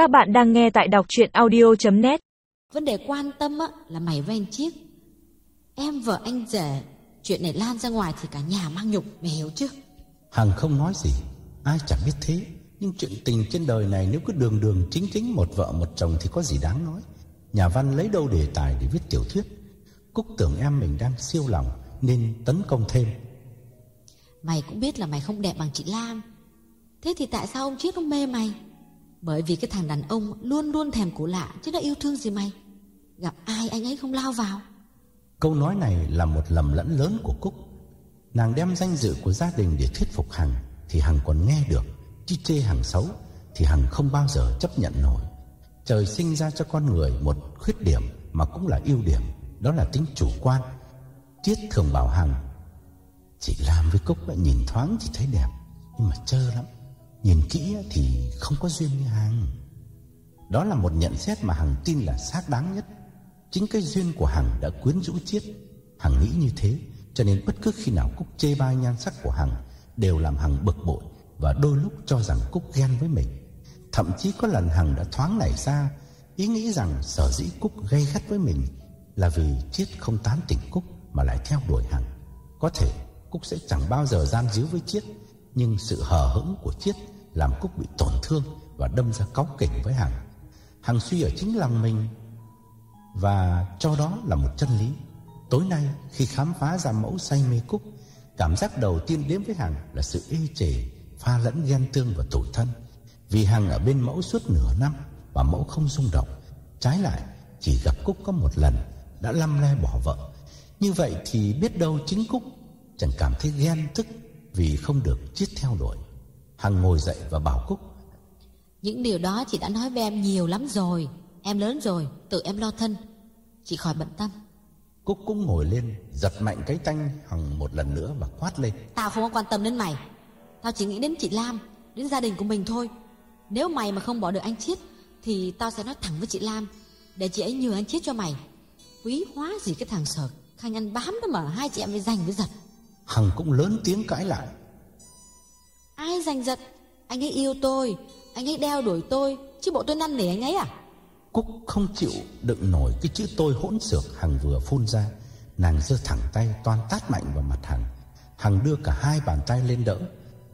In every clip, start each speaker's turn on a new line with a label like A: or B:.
A: Các bạn đang nghe tại đọc chuyện audio.net
B: Vấn đề quan tâm á, là mày với anh Chiết Em vợ anh rể Chuyện này lan ra ngoài thì cả nhà mang nhục Mày hiểu chưa?
C: Hằng không nói gì Ai chẳng biết thế. Nhưng chuyện tình trên đời này nếu cứ đường đường chính chính Một vợ một chồng thì có gì đáng nói? Nhà văn lấy đâu đề tài để viết tiểu thuyết? Cúc tưởng em mình đang siêu lòng Nên tấn công thêm.
B: Mày cũng biết là mày không đẹp bằng chị Lam. Thế thì tại sao ông Chiết ông mê mày bởi vì cái thằng đàn ông Luôn luôn thèm cổ lạ, Chứ đã yêu thương gì mày? Gặp ai anh ấy không lao vào?
C: Câu nói này là một lầm lẫn lớn của Cúc. Nàng đem danh dự của gia đình để thuyết phục Hằng, Thì Hằng còn nghe được. Chứ chê Hằng xấu, Thì Hằng không bao giờ chấp nhận nổi. Trời sinh ra cho con người một khuyết điểm Mà cũng là ưu điểm, Đó là tính chủ quan. Triết thường bảo Hằng, Chị làm với Cúc lại nhìn thoáng chỉ thấy đẹp, Nhưng mà trơ lắm. Nhìn kỹ thì không có duyên với Hằng. Đó là một nhận xét mà Hằng tin là xác đáng nhất. Chính cái duyên của Hằng đã quyến rũ Chiết Hằng nghĩ như thế, Cho nên bất cứ khi nào Cúc chê bai nhan sắc của Hằng Đều làm Hằng bực bội Và đôi lúc cho rằng Cúc ghen với mình. Thậm chí có lần Hằng đã thoáng nảy ra Ý nghĩ rằng sở dĩ Cúc gây gắt với mình Là vì Chiết không tán tỉnh Cúc Mà lại theo đuổi Hằng. Có thể Cúc sẽ chẳng bao giờ gian díu với Chiết nhưng sự hờ hững của Chiết Làm Cúc bị tổn thương Và đâm ra cáu kỉnh với Hằng. Hằng suy ở chính lòng mình Và cho đó là một chân lý. Tối nay, khi khám phá ra mẫu say mê Cúc, Cảm giác đầu tiên đến với Hằng Là sự ê chề, Pha lẫn ghen tương và tủi thân. Vì Hằng ở bên mẫu suốt nửa năm Và mẫu không rung động. Trái lại, chỉ gặp Cúc có một lần Đã lăm le bỏ vợ. Như vậy thì biết đâu chính Cúc Chẳng cảm thấy ghen tức vì không được chiết theo đuổi. Hằng ngồi dậy và bảo Cúc
B: Những điều đó chị đã nói với em nhiều lắm rồi. Em lớn rồi Tự em lo thân. Chị khỏi bận tâm.
C: Cúc cũng ngồi lên Giật mạnh cái tanh Hằng một lần nữa và quát lên.
B: Tao không có quan tâm đến mày. Tao chỉ nghĩ đến chị Lam Đến gia đình của mình thôi. Nếu mày mà không bỏ được anh Chiết Thì tao sẽ nói thẳng với chị Lam Để chị ấy nhờ anh Chiết cho mày. Quý hóa gì cái thằng sợ Khanh ăn bám đó mà hai chị em mới giành với giật
C: Hằng cũng lớn tiếng cãi lại.
B: Ai giành giật? Anh ấy yêu tôi. Anh ấy đeo đuổi tôi. Chứ bộ tôi năn nỉ anh ấy à?
C: Cúc không chịu đựng nổi cái chữ tôi hỗn xược Hằng vừa phun ra. Nàng giơ thẳng tay toan tát mạnh vào mặt Hằng. Hằng đưa cả hai bàn tay lên đỡ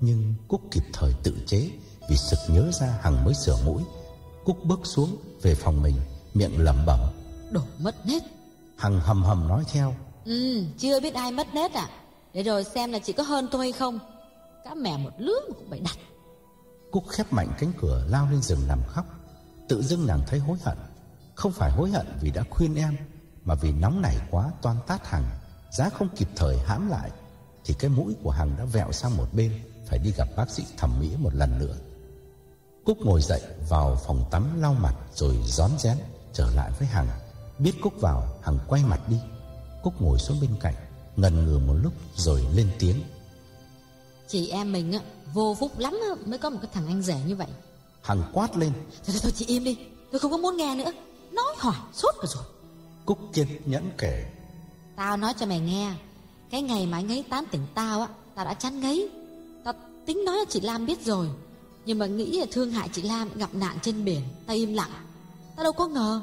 C: Nhưng Cúc kịp thời tự chế Vì sực nhớ ra Hằng mới sửa mũi. Cúc bước xuống về phòng mình Miệng lẩm bẩm.
B: Đổ mất nết.
C: Hằng hầm hầm nói theo.
B: Ừ chưa biết ai mất nết à để rồi xem là chị có hơn tôi hay không. Cá mè một lứa mà cũng phải đặt.
C: Cúc khép mạnh cánh cửa lao lên giường nằm khóc. Tự dưng nàng thấy hối hận. Không phải hối hận vì đã khuyên em, Mà vì nóng nảy quá, toan tát Hằng. Giá không kịp thời hãm lại, Thì cái mũi của Hằng đã vẹo sang một bên. Phải đi gặp bác sĩ thẩm mỹ một lần nữa. Cúc ngồi dậy vào phòng tắm lau mặt Rồi rón rén trở lại với Hằng. Biết Cúc vào, Hằng quay mặt đi. Cúc ngồi xuống bên cạnh. Ngần ngừ một lúc rồi lên tiếng.
B: Chị em mình á Vô phúc lắm á, mới có một cái thằng anh rể như vậy.
C: Hằng quát lên.
B: Thôi thôi, thôi chị im đi. Tôi không có muốn nghe nữa. Nói hỏi suốt cả rồi.
C: Cúc kiên nhẫn kể.
B: Tao nói cho mày nghe Cái ngày mà anh ấy tán tỉnh tao á Tao đã chán ngấy. Tao tính nói là chị Lam biết rồi Nhưng mà nghĩ là thương hại chị Lam gặp nạn trên biển Tao im lặng. Tao đâu có ngờ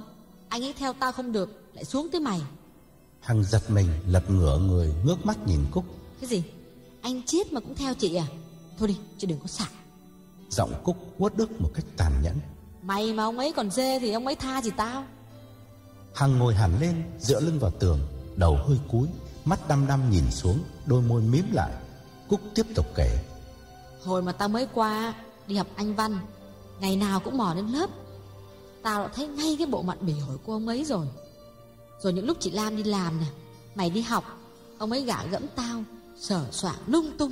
B: Anh ấy theo tao không được Lại xuống tới mày
C: Hằng giật mình lật ngửa người ngước mắt nhìn Cúc.
B: Cái gì? Anh chết mà cũng theo chị à? Thôi đi chứ đừng có sạc
C: Giọng Cúc uất ức một cách tàn nhẫn.
B: Mày mà ông ấy còn dê thì ông ấy tha gì tao.
C: Hằng ngồi hẳn lên dựa lưng vào tường Đầu hơi cúi Mắt đăm đăm nhìn xuống Đôi môi mím lại. Cúc tiếp tục kể.
B: Hồi mà tao mới qua Đi học anh văn Ngày nào cũng mò đến lớp. Tao đã thấy ngay cái bộ mặt bỉ ổi của ông ấy rồi Rồi những lúc chị Lam đi làm nè Mày đi học Ông ấy gạ gẫm tao Sở soạn lung tung.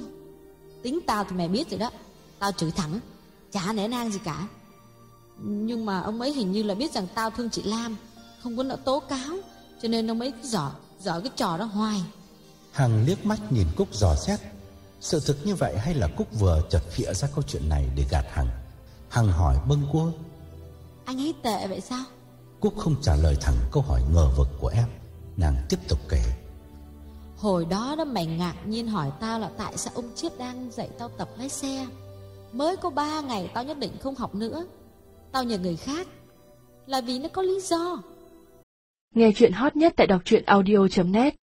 B: Tính tao thì mày biết rồi đó Tao chửi thẳng Chả nể nang gì cả. Nhưng mà ông ấy hình như là biết rằng tao thương chị Lam Không có nỡ tố cáo Cho nên ông ấy cứ giỏi Giỏi cái trò đó hoài.
C: Hằng liếc mắt nhìn Cúc dò xét Sự thực như vậy hay là Cúc vừa chợt phịa ra câu chuyện này để gạt Hằng? Hằng hỏi bâng cua
B: Anh ấy tệ vậy sao
C: Cúc không trả lời thẳng câu hỏi ngờ vực của em. Nàng tiếp tục kể.
B: Hồi đó đó mày ngạc nhiên hỏi tao là tại sao ông Chiết đang dạy tao tập lái xe. Mới có ba ngày tao nhất định không học nữa. Tao nhờ người khác. Là vì nó có lý do.
D: Nghe chuyện hot nhất tại đọc truyện audio.net